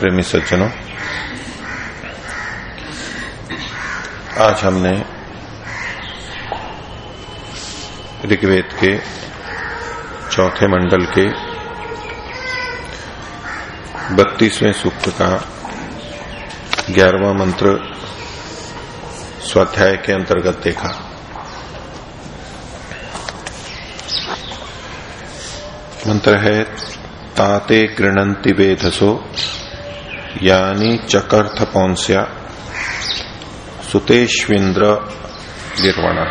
प्रेमी सज्जनों। आज हमने ऋग्वेद के चौथे मंडल के बत्तीसवें सूक्त का ग्यारहवा मंत्र स्वाध्याय के अंतर्गत देखा। मंत्र है, ताते गृणंति वेधसो। यानी चकर्थ पौंस्या सुतेश्विंद्र निर्वण।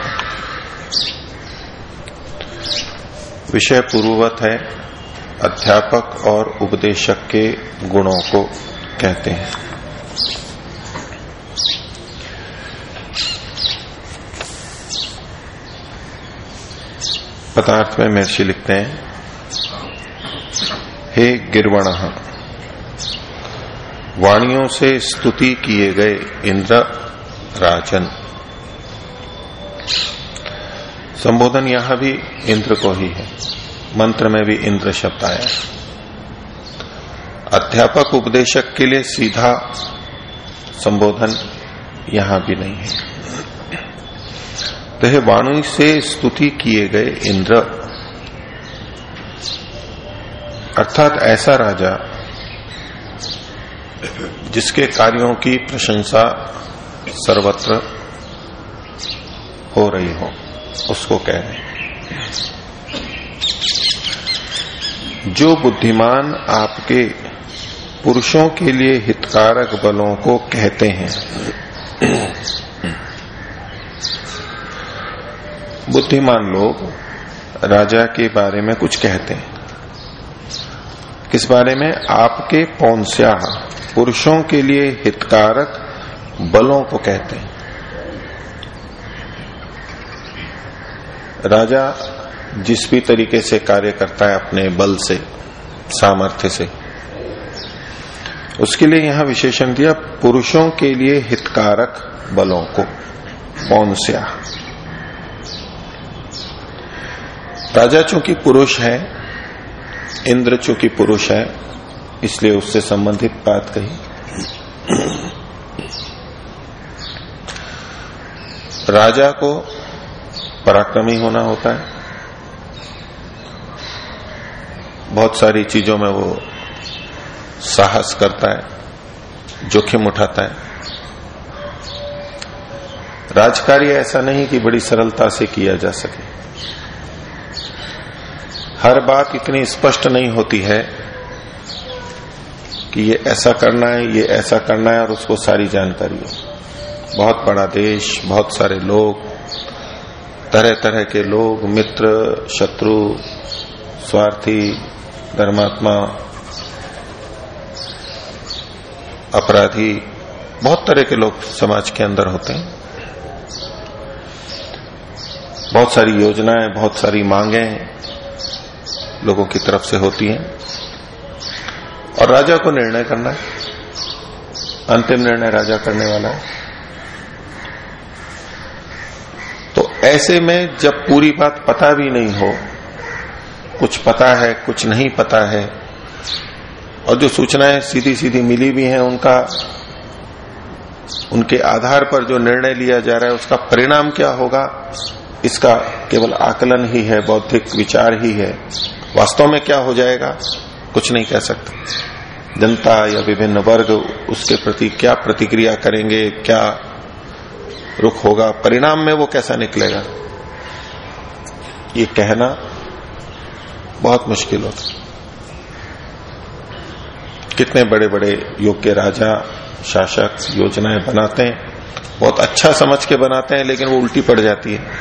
विषय पूर्ववत है, अध्यापक और उपदेशक के गुणों को कहते हैं। पदार्थ में महर्षि लिखते हैं, हे गिरवण वाणियों से स्तुति किए गए इंद्र राजन। संबोधन यहाँ भी इंद्र को ही है। मंत्र में भी इंद्र शब्द आया अध्यापक उपदेशक के लिए सीधा संबोधन यहाँ भी नहीं है। तो वाणी से स्तुति किए गए इंद्र। अर्थात ऐसा राजा जिसके कार्यों की प्रशंसा सर्वत्र हो रही हो, उसको कह रहे जो बुद्धिमान आपके पुरुषों के लिए हितकारक बलों को कहते हैं, बुद्धिमान लोग राजा के बारे में कुछ कहते हैं। किस बारे में? आपके पौंस्या पुरुषों के लिए हितकारक बलों को कहते हैं। राजा जिस भी तरीके से कार्य करता है अपने बल से, सामर्थ्य से, उसके लिए यहाँ विशेषण दिया, पुरुषों के लिए हितकारक बलों को कौन पौंस्या राजा चूँकि पुरुष है, इंद्र चूँकि पुरुष है इसलिए उससे संबंधित बात कही। राजा को पराक्रमी होना होता है। बहुत सारी चीज़ों में वो साहस करता है, जोखिम उठाता है। राजकार्य ऐसा नहीं कि बड़ी सरलता से किया जा सके। हर बात इतनी स्पष्ट नहीं होती है कि ये ऐसा करना है, ये ऐसा करना है और उसको सारी जानकारी हो। बहुत बड़ा देश, बहुत सारे लोग तरह तरह के लोग, मित्र, शत्रु, स्वार्थी, धर्मात्मा, अपराधी, बहुत तरह के लोग समाज के अंदर होते हैं। बहुत सारी योजनाएँ, बहुत सारी मांगे लोगों की तरफ़ से होती हैं। और राजा को निर्णय करना है। अंतिम निर्णय राजा करने वाला है। तो ऐसे में जब पूरी बात पता भी नहीं हो, कुछ पता है, कुछ नहीं पता है, और जो सूचनाएँ सीधी सीधी मिली भी हैं, उनका, उनके आधार पर जो निर्णय लिया जा रहा है, उसका परिणाम क्या होगा, इसका केवल आकलन ही है, बौद्धिक विचार ही है। वास्तव में क्या हो जाएगा? कुछ नहीं कह सकते। जनता या विभिन्न वर्ग उसके प्रति क्या प्रतिक्रिया करेंगे, क्या रुख होगा, परिणाम में वो कैसा निकलेगा? ये कहना बहुत मुश्किल होता कितने बड़े बड़े योग्य राजा, शासक, योजनाएँ बनाते हैं, बहुत अच्छा समझ के बनाते हैं, लेकिन वो उल्टी पड़ जाती है।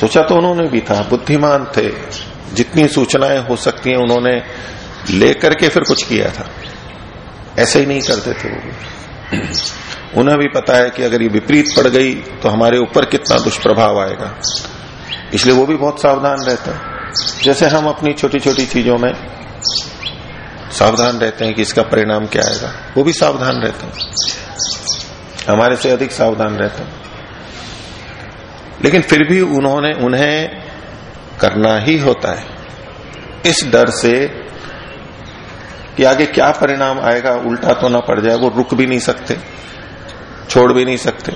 सोचा तो उन्होंने भी था, बुद्धिमान थे जितनी सूचनाएँ हो सकती हैं उन्होंने लेकर के फिर कुछ किया था। ऐसे ही नहीं करते थे वो उन्हें भी पता है कि अगर ये विपरीत पड़ गई तो हमारे ऊपर कितना दुष्प्रभाव आएगा। इसलिए वो भी बहुत सावधान रहते हैं। जैसे हम अपनी छोटी छोटी चीज़ों में सावधान रहते हैं कि इसका परिणाम क्या आएगा, वो भी सावधान रहते हैं। हमारे से अधिक सावधान रहते हैं। लेकिन फिर भी उन्होंने, उन्हें करना ही होता है। इस डर से कि आगे क्या परिणाम आएगा उल्टा तो ना पड़ जाए वो रुक भी नहीं सकते छोड़ भी नहीं सकते।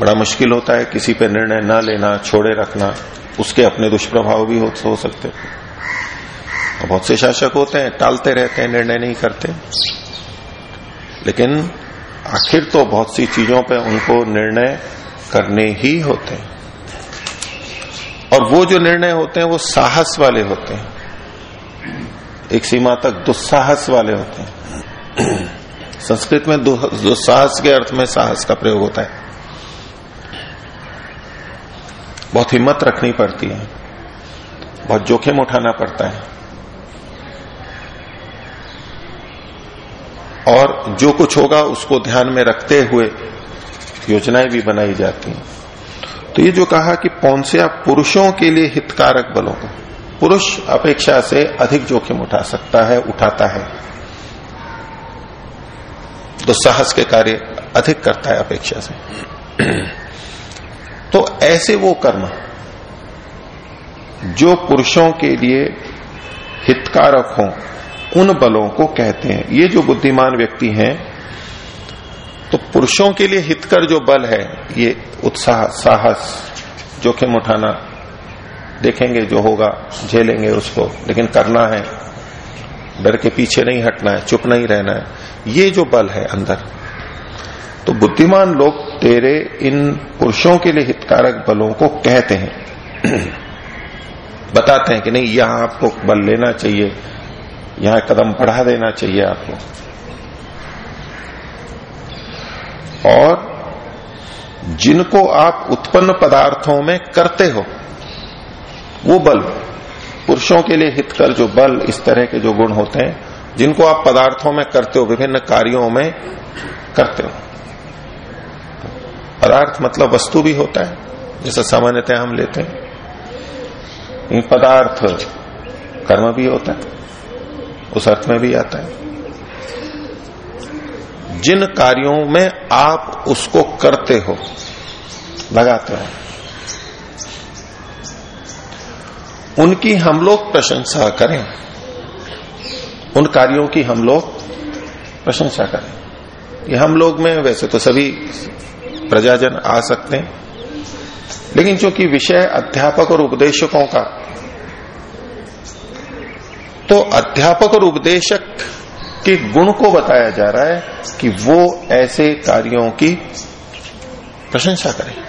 बड़ा मुश्किल होता है किसी पे निर्णय न लेना छोड़े रखना उसके अपने दुष्प्रभाव भी हो, हो सकते तो बहुत से शासक होते हैं टालते रहते हैं निर्णय नहीं करते। लेकिन आखिर तो बहुत सी चीज़ों पे उनको निर्णय करने ही होते हैं। और वो जो निर्णय होते हैं, वो साहस वाले होते हैं। एक सीमा तक दुस्साहस वाले होते हैं। संस्कृत में दुस्साहस के अर्थ में साहस का प्रयोग होता है। बहुत हिम्मत रखनी पड़ती है। बहुत जोखिम उठाना पड़ता है। और जो कुछ होगा, उसको ध्यान में रखते हुए योजनाएँ भी बनाई जाती हैं। तो ये जो कहा कि पौनसिया पुरुषों के लिए हितकारक बलों को, पुरुष अपेक्षा से अधिक जोखिम उठा सकता है, उठाता है तो साहस के कार्य अधिक करता है अपेक्षा से। तो ऐसे वो कर्म जो पुरुषों के लिए हितकारक हों, उन बलों को कहते हैं। ये जो बुद्धिमान व्यक्ति हैं तो पुरुषों के लिए हितकर जो बल है, ये उत्साह, साहस, जोखिम उठाना, देखेंगे जो होगा, झेलेंगे उसको। लेकिन करना है, डर के पीछे नहीं हटना है, चुप नहीं रहना है। ये जो बल है अंदर। तो बुद्धिमान लोग तेरे, इन पुरुषों के लिए हितकारक बलों को कहते हैं। बताते हैं कि नहीं, यहाँ आपको बल लेना चाहिए, यहाँ कदम बढ़ा देना चाहिए आपको। और जिनको आप उत्पन्न पदार्थों में करते हो, वो बल, पुरुषों के लिए हितकर जो बल, इस तरह के जो गुण होते हैं, जिनको आप पदार्थों में करते हो, विभिन्न कार्यों में करते हो। पदार्थ मतलब वस्तु भी होता है, जैसा सामान्यतः हम लेते हैं। पदार्थ कर्म भी होता है, उस अर्थ में भी आता है। जिन कार्यों में आप उसको करते हो, लगाते हो। उनकी हम लोग प्रशंसा करें। उन कार्यों की हम लोग प्रशंसा करें। ये हम लोग में वैसे तो सभी प्रजाजन आ सकते हैं। लेकिन चूँकि विषय अध्यापक और उपदेशकों का तो अध्यापक और उपदेशक के गुण को बताया जा रहा है कि वो ऐसे कार्यों की प्रशंसा करें।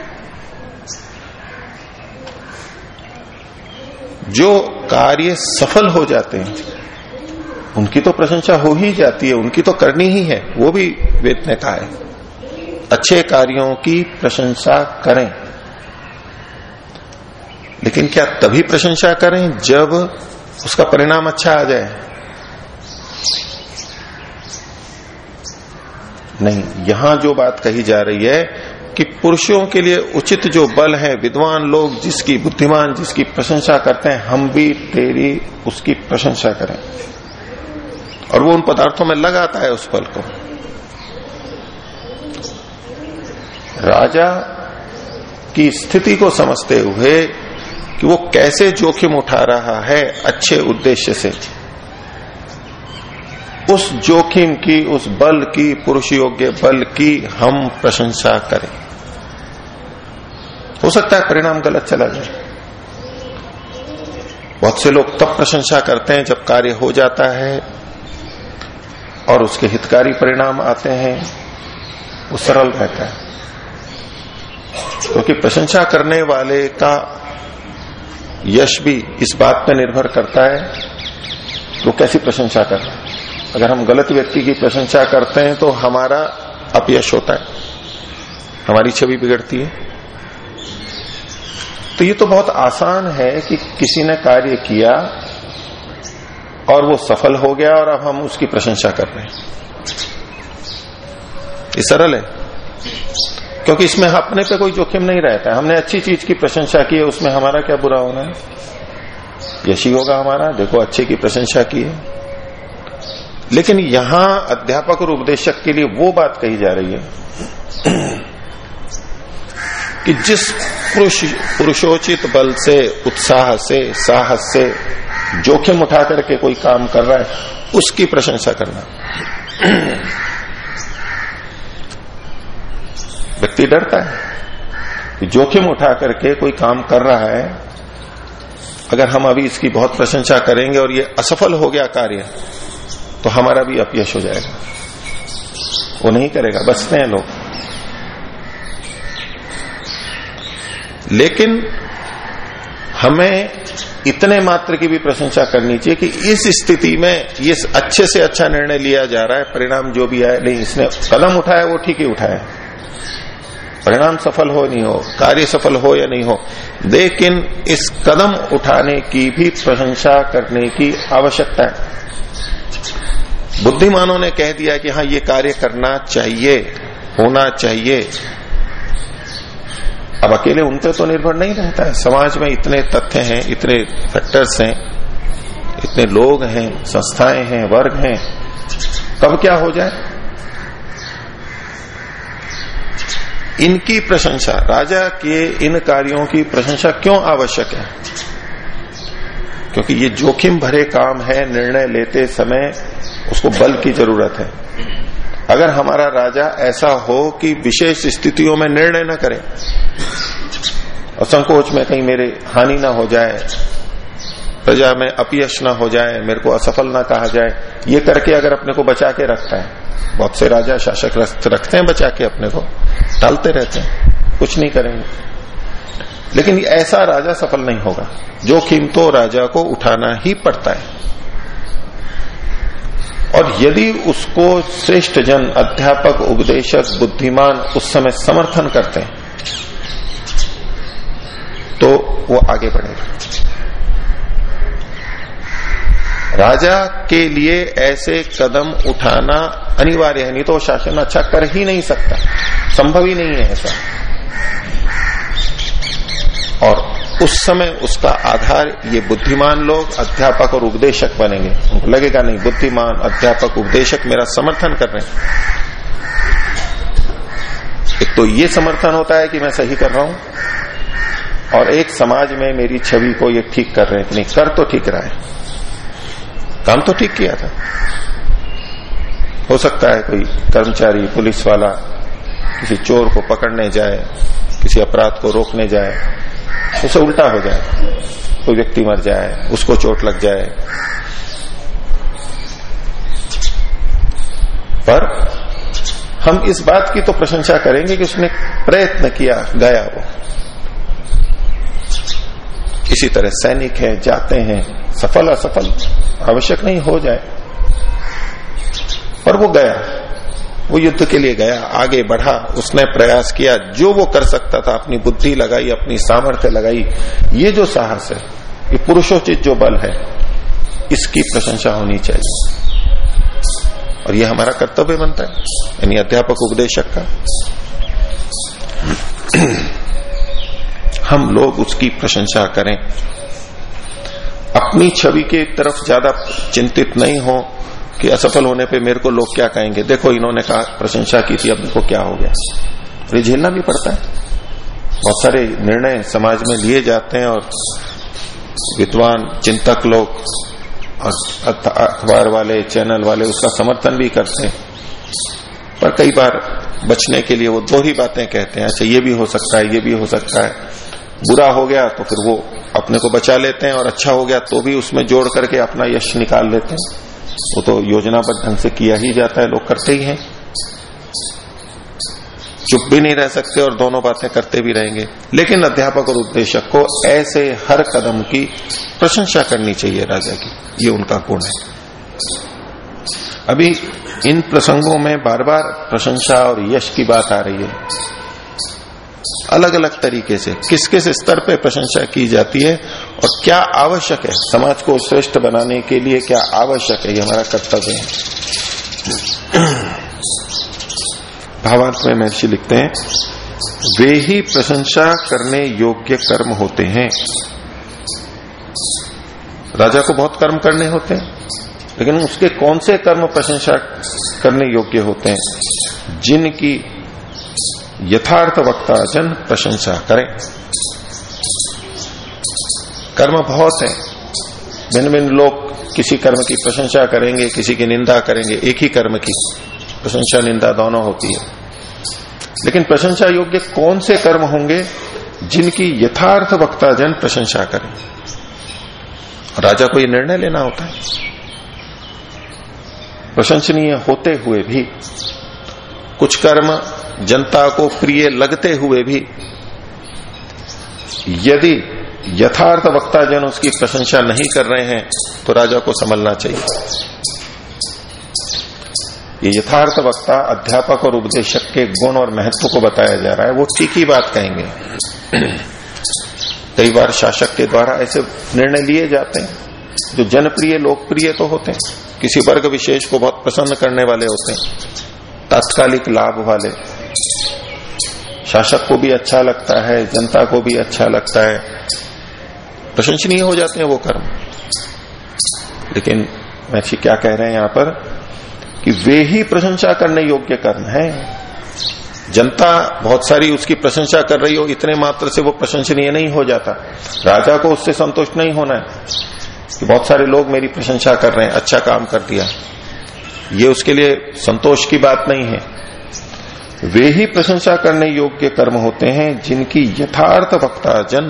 जो कार्य सफल हो जाते हैं, उनकी तो प्रशंसा हो ही जाती है, उनकी तो करनी ही है, वो भी वेद ने कहा है। अच्छे कार्यों की प्रशंसा करें। लेकिन क्या तभी प्रशंसा करें जब उसका परिणाम अच्छा आ जाए? नहीं, यहाँ जो बात कही जा रही है कि पुरुषों के लिए उचित जो बल है, विद्वान लोग जिसकी बुद्धिमान, जिसकी प्रशंसा करते हैं, हम भी तेरी उसकी प्रशंसा करें। और वो उन पदार्थों में लगाता है उस बल को। राजा की स्थिति को समझते हुए कि वो कैसे जोखिम उठा रहा है अच्छे उद्देश्य से। उस जोखिम की, उस बल की पुरुष योग्य बल की हम प्रशंसा करें। हो सकता है परिणाम गलत चला जाए। बहुत से लोग तब प्रशंसा करते हैं जब कार्य हो जाता है और उसके हितकारी परिणाम आते हैं, वो सरल रहता है। क्योंकि तो प्रशंसा करने वाले का यश भी इस बात पर निर्भर करता है, वो कैसी प्रशंसा कर रहा है। अगर हम गलत व्यक्ति की प्रशंसा करते हैं तो हमारा अपयश होता है। हमारी छवि बिगड़ती है। तो ये तो बहुत आसान है कि किसी ने कार्य किया और वो सफल हो गया और अब हम उसकी प्रशंसा कर रहे हैं। ये सरल है। क्योंकि इसमें अपने पे कोई जोखिम नहीं रहता है। हमने अच्छी चीज़ की प्रशंसा की है, उसमें हमारा क्या बुरा होना है? यशी होगा हमारा। देखो, अच्छे की प्रशंसा की है। लेकिन यहाँ अध्यापक और उपदेशक के लिए वो बात कही जा रही है कि जिस पुरुष, पुरुषोचित बल से, उत्साह से, साहस से जोखिम उठा करके कोई काम कर रहा है, उसकी प्रशंसा करना। व्यक्ति डरता है कि जोखिम उठा करके कोई काम कर रहा है, अगर हम अभी इसकी बहुत प्रशंसा करेंगे और ये असफल हो गया कार्य तो हमारा भी अपयश हो जाएगा। वो नहीं करेगा, बचते हैं लोग। लेकिन हमें इतने मात्र की भी प्रशंसा करनी चाहिए कि इस स्थिति में ये अच्छे से अच्छा निर्णय लिया जा रहा है, परिणाम जो भी आए नहीं, इसने कदम उठाया, वो ठीक ही उठाया। परिणाम सफल हो नहीं हो, कार्य सफल हो या नहीं हो, लेकिन इस कदम उठाने की भी प्रशंसा करने की आवश्यकता है। बुद्धिमानों ने कह दिया कि हाँ ये कार्य करना चाहिए, होना चाहिए। अब अकेले उन पर तो निर्भर नहीं रहता है। समाज में इतने तथ्य हैं, इतने फैक्टर्स हैं, इतने लोग हैं, संस्थाएँ हैं, वर्ग हैं। कब क्या हो जाए? इनकी प्रशंसा, राजा के इन कार्यों की प्रशंसा क्यों आवश्यक है? क्योंकि ये जोखिम भरे काम है, निर्णय लेते समय उसको बल की ज़रूरत है। अगर हमारा राजा ऐसा हो कि विशेष स्थितियों में निर्णय न करे और संकोच में कहीं मेरे हानि ना हो जाए, प्रजा में अपयश ना हो जाए, मेरे को असफल ना कहा जाए, ये करके अगर अपने को बचा के रखता है, बहुत से राजा शासक रखते हैं बचा के अपने को, टालते रहते हैं, कुछ नहीं करेंगे। लेकिन ऐसा राजा सफल नहीं होगा जोखिम तो राजा को उठाना ही पड़ता है। और यदि उसको श्रेष्ठ जन, अध्यापक, उपदेशक, बुद्धिमान उस समय समर्थन करते हैं तो वो आगे बढ़ेगा। राजा के लिए ऐसे कदम उठाना अनिवार्य है, नहीं तो शासन अच्छा कर ही नहीं सकता। संभव ही नहीं है ऐसा। और उस समय उसका आधार, ये बुद्धिमान लोग अध्यापक और उपदेशक बनेंगे। उनको लगेगा, नहीं, बुद्धिमान, अध्यापक, उपदेशक मेरा समर्थन कर रहे हैं। एक तो ये समर्थन होता है कि मैं सही कर रहा हूँ, और एक समाज में मेरी छवि को ये ठीक कर रहे हैं नहीं, कर तो ठीक रहा है। काम तो ठीक किया था। हो सकता है कोई कर्मचारी, पुलिस वाला किसी चोर को पकड़ने जाए, किसी अपराध को रोकने जाए उसे उल्टा हो जाए, कोई व्यक्ति मर जाए, उसको चोट लग जाए। पर हम इस बात की तो प्रशंसा करेंगे कि उसने प्रयत्न किया, गया वो। इसी तरह सैनिक है, जाते हैं, सफल असफल, आवश्यक नहीं हो जाए। पर वो गया। वो युद्ध के लिए गया, आगे बढ़ा, उसने प्रयास किया, जो वो कर सकता था, अपनी बुद्धि लगाई, अपनी सामर्थ्य लगाई, ये जो साहस है, ये पुरुषोचित जो बल है, इसकी प्रशंसा होनी चाहिए। और ये हमारा कर्तव्य बनता है, यानी अध्यापक उपदेशक का। हम लोग उसकी प्रशंसा करें। अपनी छवि के तरफ़ ज़्यादा चिंतित नहीं हो कि असफल होने पे मेरे को लोग क्या कहेंगे? देखो, इन्होंने कहा, प्रशंसा की थी, अब देखो क्या हो गया? और ये झेलना भी पड़ता है। बहुत सारे निर्णय समाज में लिए जाते हैं और विद्वान, चिंतक लोग, और अखबार वाले, चैनल वाले उसका समर्थन भी करते हैं। पर कई बार बचने के लिए वो दो ही बातें कहते हैं अच्छा ये भी हो सकता है, ये भी हो सकता है। बुरा हो गया तो फिर वो अपने को बचा लेते हैं और अच्छा हो गया तो भी उसमें जोड़ करके अपना यश निकाल लेते हैं। वो तो योजनाबद्ध ढंग से किया ही जाता है, लोग करते ही हैं। चुप भी नहीं रह सकते और दोनों बातें करते भी रहेंगे। लेकिन अध्यापक और उपदेशक को ऐसे हर कदम की प्रशंसा करनी चाहिए राजा की। ये उनका गुण है। अभी इन प्रसंगों में बार बार प्रशंसा और यश की बात आ रही है। अलग अलग तरीके से किस किस स्तर पे प्रशंसा की जाती है और क्या आवश्यक है? समाज को श्रेष्ठ बनाने के लिए क्या आवश्यक है? ये हमारा कर्तव्य है। भावार्थ में महर्षि लिखते हैं, वे ही प्रशंसा करने योग्य कर्म होते हैं। राजा को बहुत कर्म करने होते हैं, लेकिन उसके कौन से कर्म प्रशंसा करने योग्य होते हैं? जिनकी यथार्थ वक्ता जन प्रशंसा करें। कर्म बहुत है। भिन्न भिन्न लोग किसी कर्म की प्रशंसा करेंगे, किसी की निंदा करेंगे, एक ही कर्म की। प्रशंसा, निंदा दोनों होती है। लेकिन प्रशंसा योग्य कौन से कर्म होंगे जिनकी यथार्थ वक्ता जन प्रशंसा करें? राजा को यह निर्णय लेना होता है। प्रशंसनीय होते हुए भी, कुछ कर्म जनता को प्रिय लगते हुए भी, यदि यथार्थ वक्ता जन उसकी प्रशंसा नहीं कर रहे हैं तो राजा को समझना चाहिए। ये यथार्थ वक्ता, अध्यापक और उपदेशक के गुण और महत्व को बताया जा रहा है, वो ठीक ही बात कहेंगे। कई बार शासक के द्वारा ऐसे निर्णय लिए जाते हैं, जो जनप्रिय, लोकप्रिय तो होते हैं, किसी वर्ग विशेष को बहुत प्रसन्न करने वाले होते हैं, तात्कालिक लाभ वाले। शासक को भी अच्छा लगता है, जनता को भी अच्छा लगता है प्रशंसनीय हो जाते हैं वो कर्म। लेकिन महर्षि क्या कह रहे हैं यहाँ पर कि वे ही प्रशंसा करने योग्य कर्म है। जनता बहुत सारी उसकी प्रशंसा कर रही हो, इतने मात्र से वो प्रशंसनीय नहीं हो जाता। राजा को उससे संतुष्ट नहीं होना है कि बहुत सारे लोग मेरी प्रशंसा कर रहे हैं अच्छा काम कर दिया। ये उसके लिए संतोष की बात नहीं है। वे ही प्रशंसा करने योग्य कर्म होते हैं जिनकी यथार्थ वक्ता जन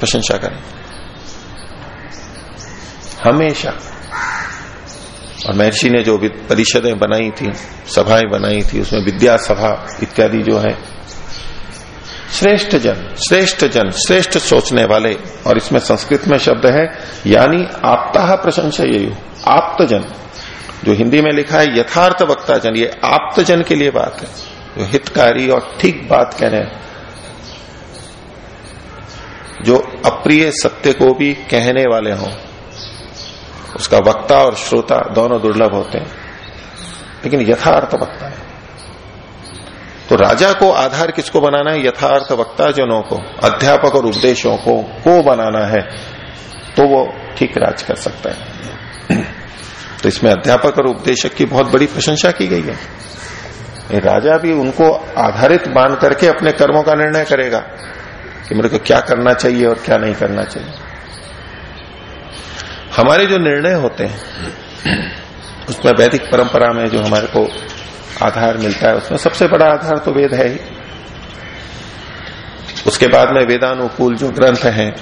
प्रशंसा करें। हमेशा। और महर्षि ने जो परिषदें बनाई थी, सभाएँ बनाई थी, उसमें विद्या सभा इत्यादि जो है, श्रेष्ठ जन श्रेष्ठ जन, श्रेष्ठ सोचने वाले, और इसमें संस्कृत में शब्द है, यानी आपता प्रशंसा ये आप्त जन। जो हिंदी में लिखा है, यथार्थ वक्ता जन, ये आप्त जन के लिए बात है। जो हितकारी और ठीक बात कह रहे हैं। जो अप्रिय सत्य को भी कहने वाले हों उसका वक्ता और श्रोता दोनों दुर्लभ होते हैं। लेकिन यथार्थ वक्ता है। तो राजा को आधार किसको बनाना है? यथार्थ वक्ता जनों को, अध्यापक और उपदेशों को को बनाना है तो वो ठीक राज कर सकता है। तो इसमें अध्यापक और उपदेशक की बहुत बड़ी प्रशंसा की गई है। राजा भी उनको आधारित मान करके अपने कर्मों का निर्णय करेगा कि मेरे को क्या करना चाहिए और क्या नहीं करना चाहिए। हमारे जो निर्णय होते हैं, उसमें वैदिक परंपरा में जो हमारे को आधार मिलता है, उसमें सबसे बड़ा आधार तो वेद है ही। उसके बाद में वेदानुकूल जो ग्रंथ हैं,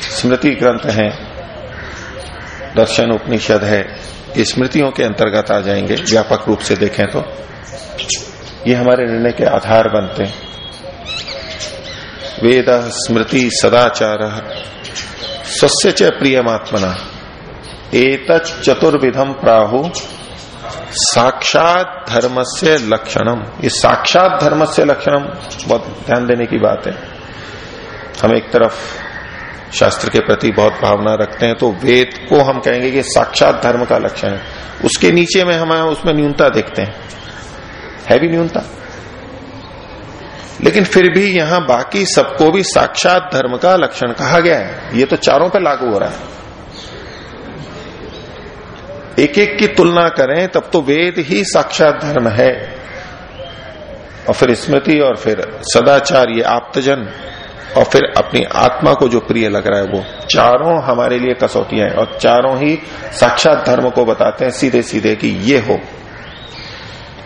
स्मृति ग्रंथ हैं दर्शन उपनिषद है, ये स्मृतियों के अंतर्गत आ जाएँगे, व्यापक रूप से देखें तो। ये हमारे निर्णय के आधार बनते हैं। वेद स्मृति सदाचार। स्वस्य च प्रियमात्मना। एक चतुर्विधम प्राहु। साक्षात धर्म से लक्षणम ये साक्षात धर्म से लक्षणम बहुत ध्यान देने की बात है। हम एक तरफ़ शास्त्र के प्रति बहुत भावना रखते हैं तो वेद को हम कहेंगे कि साक्षात धर्म का लक्षण है। उसके नीचे में हम, उसमें न्यूनता देखते हैं। है भी न्यूनता? लेकिन फिर भी यहाँ बाकी सबको भी साक्षात धर्म का लक्षण कहा गया है। ये तो चारों पर लागू हो रहा है। एक एक की तुलना करें, तब तो वेद ही साक्षात धर्म है। और फिर स्मृति और फिर सदाचार, ये आप्तजन। और फिर अपनी आत्मा को जो प्रिय लग रहा है, वो चारों हमारे लिए कसौटियाँ हैं। और चारों ही साक्षात धर्म को बताते हैं सीधे सीधे कि ये हो।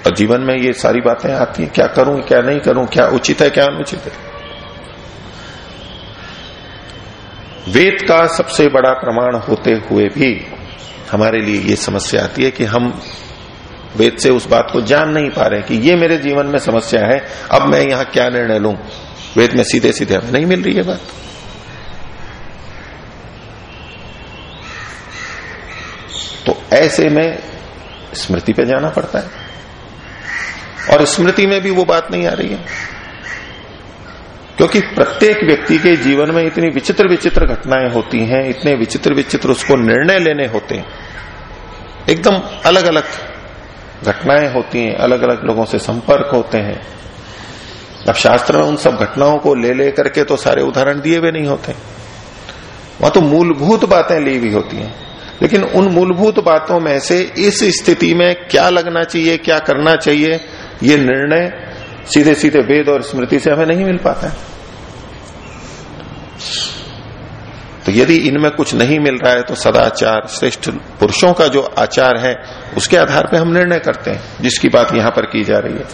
और जीवन में ये सारी बातें आती है। क्या करूँ, क्या नहीं करूँ, क्या उचित है, क्या अनुचित है? वेद का सबसे बड़ा प्रमाण होते हुए भी हमारे लिए ये समस्या आती है कि हम वेद से उस बात को जान नहीं पा रहे कि ये मेरे जीवन में समस्या है, अब मैं यहाँ क्या निर्णय लू? वेद में सीधे सीधे हमें नहीं मिल रही है बात। तो ऐसे में स्मृति पे जाना पड़ता है। और स्मृति में भी वो बात नहीं आ रही है। क्योंकि प्रत्येक व्यक्ति के जीवन में इतनी विचित्र विचित्र घटनाएँ होती हैं, इतने विचित्र विचित्र उसको निर्णय लेने होते हैं। एकदम अलग अलग घटनाएँ होती हैं अलग अलग लोगों से संपर्क होते हैं। अब शास्त्र में उन सब घटनाओं को ले ले करके तो सारे उदाहरण दिए हुए नहीं होते। वहाँ तो मूलभूत बातें ली हुई होती हैं। लेकिन उन मूलभूत बातों में से इस स्थिति में क्या लगना चाहिए, क्या करना चाहिए ये निर्णय सीधे सीधे वेद और स्मृति से हमें नहीं मिल पाता है। तो यदि इनमें कुछ नहीं मिल रहा है तो सदाचार, श्रेष्ठ पुरुषों का जो आचार है, उसके आधार पर हम निर्णय करते हैं, जिसकी बात यहाँ पर की जा रही है।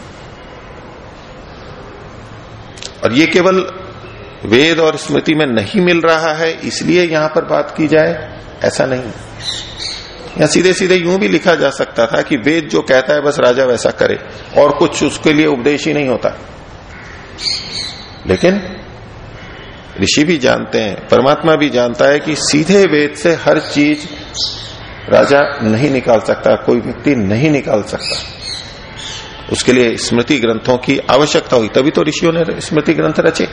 और ये केवल वेद और स्मृति में नहीं मिल रहा है, इसलिए यहाँ पर बात की जाए, ऐसा नहीं या सीधे सीधे यूँ भी लिखा जा सकता था कि वेद जो कहता है बस राजा वैसा करे, और कुछ उसके लिए उपदेश ही नहीं होता। लेकिन ऋषि भी जानते हैं, परमात्मा भी जानता है कि सीधे वेद से हर चीज़ राजा नहीं निकाल सकता, कोई व्यक्ति नहीं निकाल सकता। उसके लिए स्मृति ग्रंथों की आवश्यकता हुई, तभी तो ऋषियों ने स्मृति ग्रंथ रचे।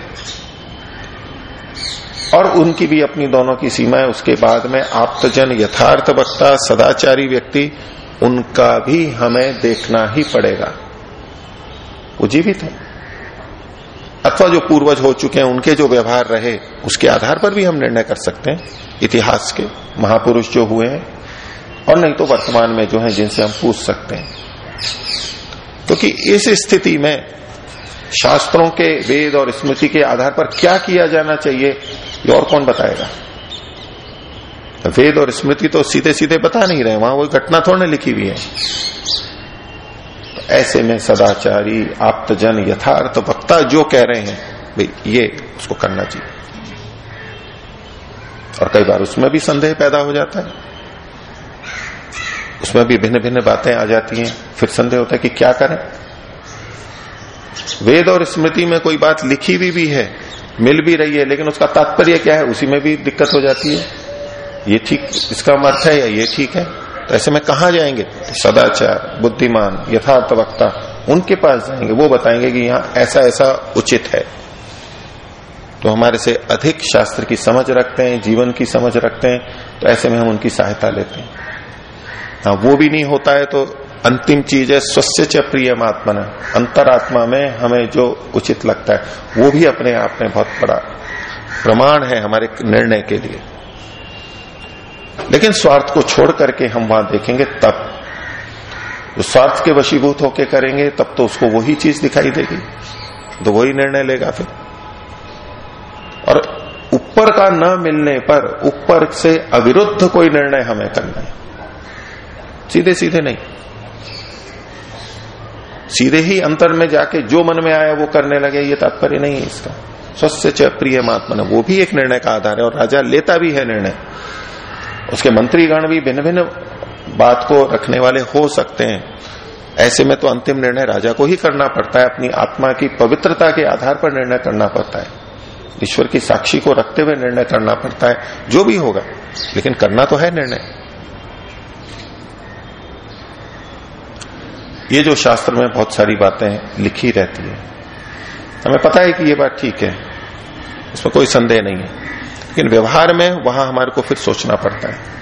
और उनकी भी अपनी दोनों की सीमाएँ उसके बाद में आप्तजन यथार्थ वक्ता, सदाचारी व्यक्ति, उनका भी हमें देखना ही पड़ेगा। वो जीवित है। अथवा जो पूर्वज हो चुके हैं, उनके जो व्यवहार रहे, उसके आधार पर भी हम निर्णय कर सकते हैं, इतिहास के महापुरुष जो हुए हैं, और नहीं तो वर्तमान में जो है, जिनसे हम पूछ सकते हैं। क्योंकि तो इस स्थिति में शास्त्रों के वेद और स्मृति के आधार पर क्या किया जाना चाहिए, ये और कौन बताएगा? वेद और स्मृति तो सीधे सीधे बता नहीं रहे वहाँ वो घटना थोड़े लिखी हुई है। तो ऐसे में सदाचारी, आप्तजन, यथार्थ तो वक्ता जो कह रहे हैं, भाई, ये उसको करना चाहिए। और कई बार उसमें भी संदेह पैदा हो जाता है। उसमें भी भिन्न भिन्न बातें आ जाती हैं, फिर संदेह होता है कि क्या करें? वेद और स्मृति में कोई बात लिखी हुई भी है, मिल भी रही है, लेकिन उसका तात्पर्य क्या है, उसी में भी दिक्कत हो जाती है। ये ठीक, इसका अर्थ है या ये ठीक है? तो ऐसे में कहा जाएँगे? तो सदाचार, बुद्धिमान, यथार्थ वक्ता, उनके पास जाएँगे, वो बताएँगे कि यहाँ ऐसा ऐसा उचित है। तो हमारे से अधिक शास्त्र की समझ रखते हैं, जीवन की समझ रखते हैं तो ऐसे में हम उनकी सहायता लेते हैं। हाँ वो भी नहीं होता है तो अंतिम चीज़ है स्वस्थ च प्रियमात्मना अंतरात्मा में हमें जो उचित लगता है, वो भी अपने आप में बहुत बड़ा प्रमाण है हमारे निर्णय के लिए। लेकिन स्वार्थ को छोड़ करके हम वहाँ देखेंगे, तब जो स्वार्थ के वशीभूत होके करेंगे, तब तो उसको वही चीज़ दिखाई देगी। तो वही निर्णय लेगा फिर। और ऊपर का न मिलने पर ऊपर से अविरुद्ध कोई निर्णय हमें करना है। सीधे सीधे नहीं। सीधे ही अंतर में जाके जो मन में आया वो करने लगे, ये तात्पर्य नहीं है इसका। स्वस्थ च प्रिय महात्मा वो भी एक निर्णय का आधार है और राजा लेता भी है निर्णय। उसके मंत्रीगण भी भिन्न भिन्न बात को रखने वाले हो सकते हैं। ऐसे में तो अंतिम निर्णय राजा को ही करना पड़ता है, अपनी आत्मा की पवित्रता के आधार पर निर्णय करना पड़ता है। ईश्वर की साक्षी को रखते हुए निर्णय करना पड़ता है, जो भी होगा, लेकिन करना तो है निर्णय। ये जो शास्त्र में बहुत सारी बातें लिखी रहती है, हमें पता है कि ये बात ठीक है, इसमें कोई संदेह नहीं है, लेकिन व्यवहार में वहाँ हमारे को फिर सोचना पड़ता है।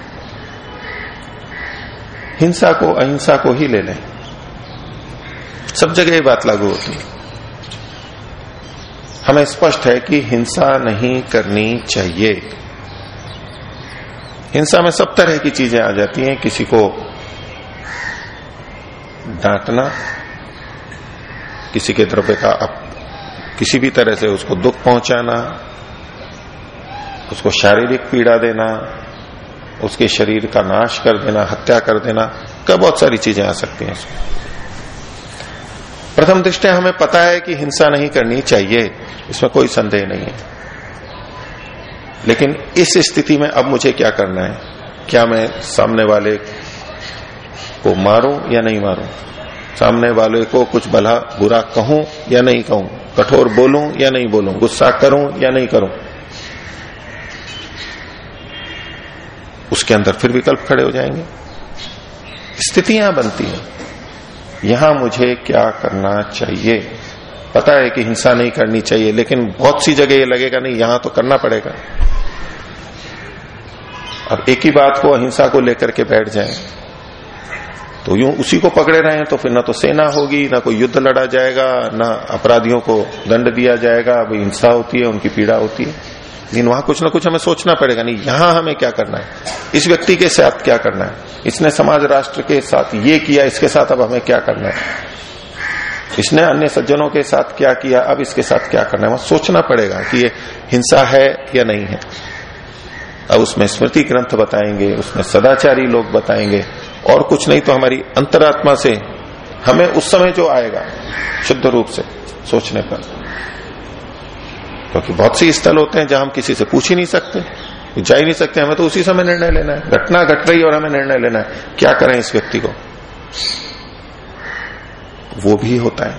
हिंसा को अहिंसा को ही ले लें। सब जगह ये बात लागू होती है। हमें स्पष्ट है कि हिंसा नहीं करनी चाहिए। हिंसा में सब तरह की चीज़ें आ जाती हैं, किसी को डांटना किसी के द्रव्य का अप, किसी भी तरह से उसको दुख पहुंचाना उसको शारीरिक पीड़ा देना उसके शरीर का नाश कर देना हत्या कर देना का बहुत सारी चीज़ें आ सकती हैं प्रथम दृष्टि हमें पता है कि हिंसा नहीं करनी चाहिए इसमें कोई संदेह नहीं है। लेकिन इस स्थिति में अब मुझे क्या करना है? क्या मैं सामने वाले को मारूं या नहीं मारूं? सामने वाले को कुछ भला बुरा कहूँ या नहीं कहूँ? कठोर बोलूँ या नहीं बोलूँ? गुस्सा करूँ या नहीं करूँ? उसके अंदर फिर विकल्प खड़े हो जाएँगे। स्थितियाँ बनती हैं। यहाँ मुझे क्या करना चाहिए? पता है कि हिंसा नहीं करनी चाहिए, लेकिन बहुत सी जगह ये लगेगा, नहीं, यहाँ तो करना पड़ेगा। अब एक ही बात को अहिंसा को लेकर के बैठ जाए। तो यूँ उसी को पकड़े रहे तो फिर ना तो सेना होगी, ना कोई युद्ध लड़ा जाएगा, ना अपराधियों को दंड दिया जाएगा भाई हिंसा होती है, उनकी पीड़ा होती है। लेकिन वहाँ कुछ ना कुछ हमें सोचना पड़ेगा, नहीं, यहाँ हमें क्या करना है? इस व्यक्ति के साथ क्या करना है? इसने समाज राष्ट्र के साथ ये किया, इसके साथ अब हमें क्या करना है? इसने अन्य सज्जनों के साथ क्या किया, अब इसके साथ क्या करना है? वहाँ सोचना पड़ेगा कि ये हिंसा है या नहीं है। अब उसमें स्मृति ग्रंथ बताएँगे, उसमें सदाचारी लोग बताएँगे और कुछ नहीं तो हमारी अंतरात्मा से हमें उस समय जो आएगा, शुद्ध रूप से सोचने पर। क्योंकि बहुत सी स्थल होते हैं जहाँ हम किसी से पूछ ही नहीं सकते, जा ही नहीं सकते, हमें तो उसी समय निर्णय लेना है। घटना घट रही और हमें निर्णय लेना है। क्या करें इस व्यक्ति को? वो भी होता है।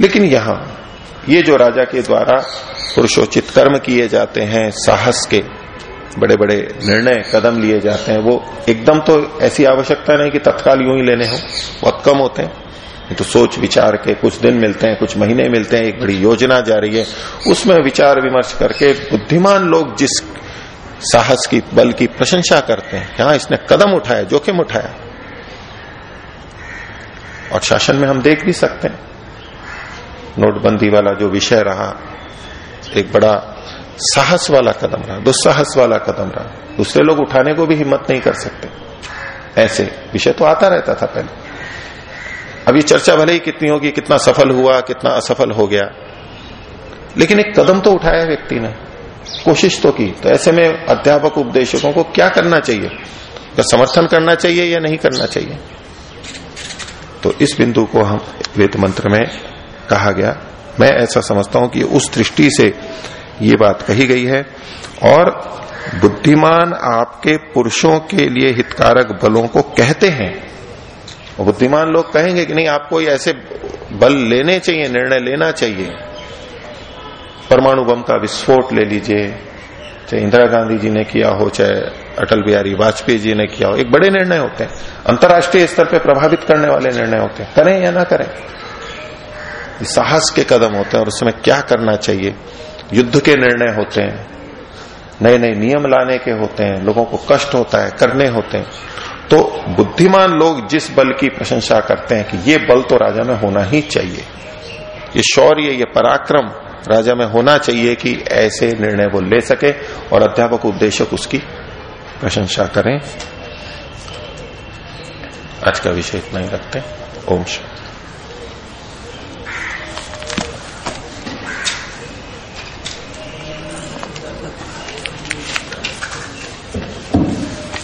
लेकिन यहाँ, ये जो राजा के द्वारा पुरुषोचित कर्म किए जाते हैं, साहस के बड़े बड़े निर्णय, कदम लिए जाते हैं, वो एकदम तो ऐसी आवश्यकता नहीं कि तत्काल यूँ ही लेने हो। बहुत कम होते हैं। तो सोच विचार के कुछ दिन मिलते हैं, कुछ महीने मिलते हैं, एक बड़ी योजना जा रही है। उसमें विचार विमर्श करके बुद्धिमान लोग जिस साहस की, बल की प्रशंसा करते हैं यहाँ इसने कदम उठाया, जोखिम उठाया। और शासन में हम देख भी सकते हैं। नोटबंदी वाला जो विषय रहा, एक बड़ा साहस वाला कदम रहा, दुस्साहस वाला कदम रहा। दूसरे लोग उठाने को भी हिम्मत नहीं कर सकते। ऐसे विषय तो आता रहता था पहले। अब ये चर्चा भले ही कितनी होगी, कितना सफल हुआ, कितना असफल हो गया, लेकिन एक कदम तो उठाया व्यक्ति ने। कोशिश तो की। तो ऐसे में अध्यापक, उपदेशकों को क्या करना चाहिए? क्या समर्थन करना चाहिए या नहीं करना चाहिए? तो इस बिंदु को हम वेद मंत्र में कहा गया। मैं ऐसा समझता हूँ कि उस दृष्टि से ये बात कही गई है। और बुद्धिमान आपके पुरुषों के लिए हितकारक बलों को कहते हैं। बुद्धिमान लोग कहेंगे कि नहीं, आपको ऐसे बल लेने चाहिए, निर्णय लेना चाहिए। परमाणु बम का विस्फोट ले लीजिए, चाहे इंदिरा गांधी जी ने किया हो, चाहे अटल बिहारी वाजपेयी जी ने किया हो, एक बड़े निर्णय होते हैं। अंतर्राष्ट्रीय स्तर पर प्रभावित करने वाले निर्णय होते हैं। करें या ना करें? साहस के कदम होते हैं और उसमें क्या करना चाहिए? युद्ध के निर्णय होते हैं। नए नए नियम लाने के होते हैं, लोगों को कष्ट होता है, करने होते हैं। तो बुद्धिमान लोग जिस बल की प्रशंसा करते हैं कि ये बल तो राजा में होना ही चाहिए। ये शौर्य, ये पराक्रम राजा में होना चाहिए कि ऐसे निर्णय वो ले सके और अध्यापक उद्देश्य उसकी प्रशंसा करें। आज का विषय इतना ही रखते हैं। ओम शांति